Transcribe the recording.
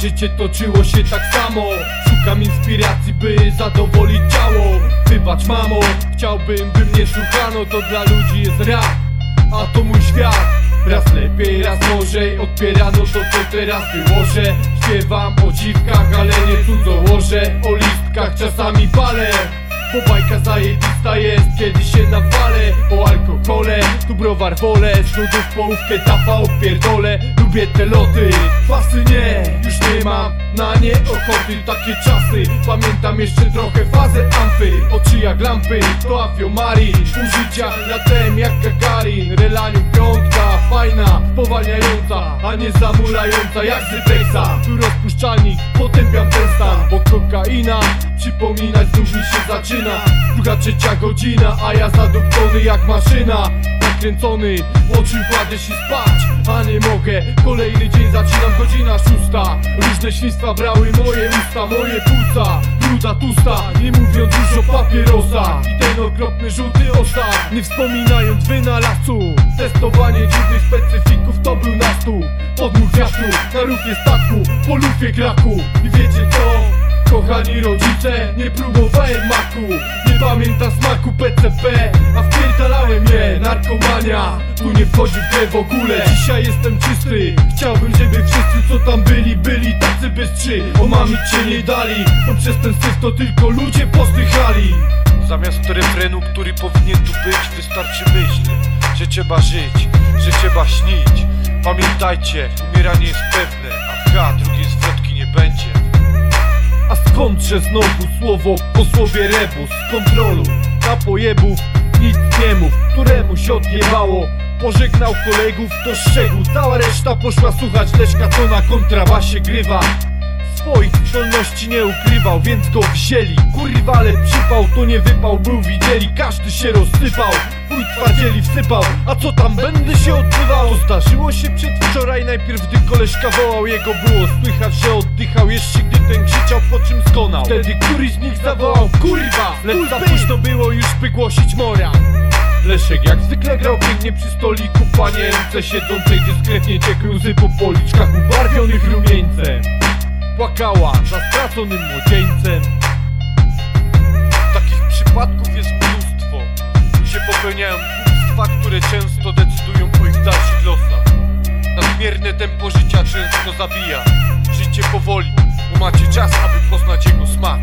życie toczyło się tak samo. Szukam inspiracji, by zadowolić ciało. Wybacz mamo, chciałbym, by mnie słuchano To dla ludzi jest rap, a to mój świat. Raz lepiej, raz gorzej Odpierano to, co teraz wyłożę. Śpiewam o dziwkach, ale nie cudzołożę. O listkach czasami palę. Bo bajka zajebista jest, kiedy się nawalę. O alkohole, tu browar wolę. Śludów połówkę tapa opierdolę Lubię te loty, pasy nie na nie ochoty Takie czasy, pamiętam jeszcze trochę fazę ampy. Oczy jak lampy, to afiomari Użycia latem jak Gagarin Relanium piątka, fajna, spowalniająca A nie zamulająca jak Zypeksa Tu rozpuszczalnik, potępiam ten stan Bo kokaina, przypominać znów mi się zaczyna Druga, trzecia godzina, a ja zadupcony jak maszyna. Nakręcony, oczy kładę się spać A nie mogę, kolejny dzień zaczynam godzina szósta. Różne świństwa brały moje usta, moje płuca. Bruda tusta, nie mówiąc już o papierosa. I ten okropny żółty osa Nie wspominając wynalazców Testowanie dziwnych specyfików to był na stół Podmuch wiatru, na rufie statku, po lufie kraku. I wiecie co? Kochani rodzice, nie próbowałem maku. Nie pamiętam smaku PCP A wpierdalałem je, narkomania Tu nie wchodzi w grę w ogóle. Dzisiaj jestem czysty Chciałbym, żeby wszyscy co tam byli Byli tacy bystrzy. Omamić się nie dali Bo przez ten syf to tylko ludzie pozdychali Zamiast refrenu, który powinien tu być, wystarczy myśl, że trzeba żyć, że trzeba śnić. Pamiętajcie, umieranie jest pewne, Skądże znowu słowo po słowie rebus kontrolu. Na pojebów nic nie mów, któremu się odjebało. Pożegnał kolegów, to szczegół Cała reszta poszła słuchać Leszka, co na kontrabasie grywa. Swoich zdolności nie ukrywał, więc go wzięli. Kurwa, ale przypał, to nie wypał Był widzieli, każdy się rozsypał Chuj twardzieli wsypał, a co tam będę się odbywało? Zdarzyło się przedwczoraj najpierw, gdy koleżka wołał Jego było słychać, że oddychał jeszcze gdy ten krzyczał, po czym skonał. Wtedy któryś z nich zawołał, kurwa Lecz za późno było już by głosić mora Leszek jak zwykle grał pięknie przy stoliku Panience siedzącej dyskretnie ciekły łzy po policzkach ubarwionych rumieńcem. Płakała za straconym młodzieńcem. Takich przypadków jest popełniają głupstwa, które często decydują o ich dalszych losach. Nadmierne tempo życia często zabija. Żyjcie powoli, bo macie czas, aby poznać jego smak.